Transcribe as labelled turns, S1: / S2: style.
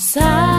S1: Side